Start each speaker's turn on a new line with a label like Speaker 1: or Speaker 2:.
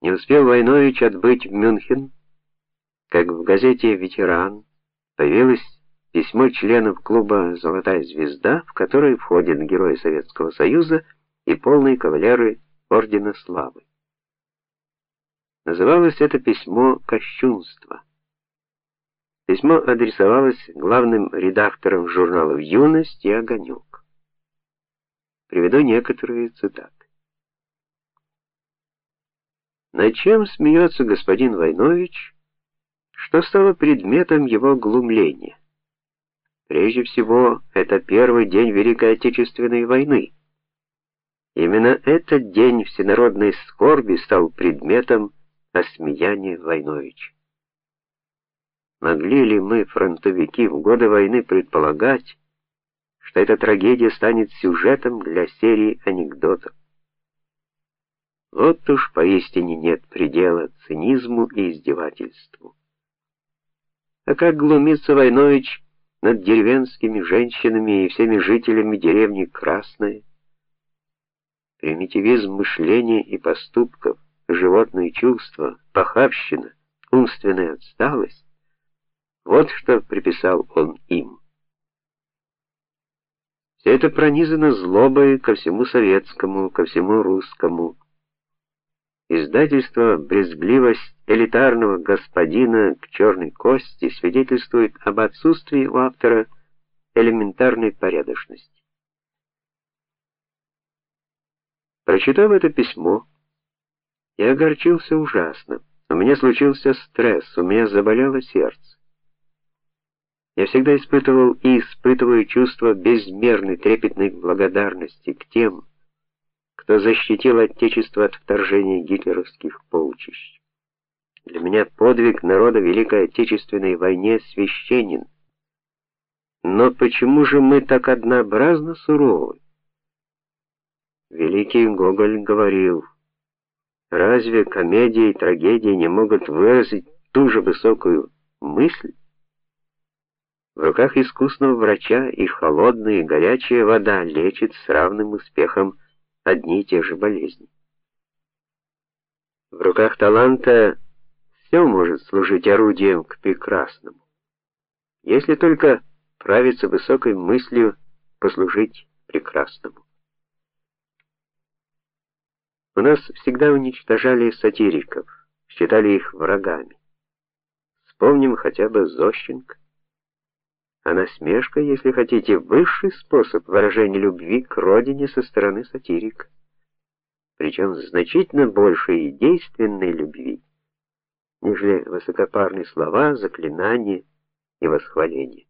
Speaker 1: Не успел Войнович отбыть в Мюнхен, как в газете Ветеран появилось письмо членов клуба Золотая звезда, в которое входят герои Советского Союза и полные кавалеры ордена Славы. Называлось это письмо Кощунство. Письмо адресовалось главным редакторам журналов Юность и Огонек. Приведу некоторые цитаты. Над чем смеется господин Войнович, что стало предметом его глумления? Прежде всего, это первый день Великой Отечественной войны. Именно этот день всенародной скорби стал предметом осмеяния Войновича. Могли ли мы, фронтовики, в годы войны предполагать, что эта трагедия станет сюжетом для серии анекдотов? Вот уж поистине нет предела цинизму и издевательству. А как глумится Войнович над деревенскими женщинами и всеми жителями деревни Красной? Примитивизм мышления и поступков, животные чувства, похабщина, умственная отсталость вот что приписал он им. Все это пронизано злобой ко всему советскому, ко всему русскому. Издательство «Брезгливость элитарного господина к черной кости» свидетельствует об отсутствии у автора элементарной порядочности. Прочитав это письмо, я огорчился ужасно. У меня случился стресс, у меня заболело сердце. Я всегда испытывал и испытываю чувство безмерной трепетной благодарности к тем, кто защитил Отечество от вторжения гитлеровских полчищ. Для меня подвиг народа Великой Отечественной войне священен. Но почему же мы так однообразно суровы? Великий Гоголь говорил: разве комедия и трагедия не могут выразить ту же высокую мысль? В руках искусного врача и холодная и горячая вода лечит с равным успехом одни и те же болезни. В руках таланта все может служить орудием к прекрасному. Если только правиться высокой мыслью послужить прекрасному. У нас всегда уничтожали сатириков, считали их врагами. Вспомним хотя бы Зощенко. А насмешка, если хотите, высший способ выражения любви к родине со стороны сатирика. Причем значительно больше и действенной любви, нежели высокопарные слова, заклинания и восхваления.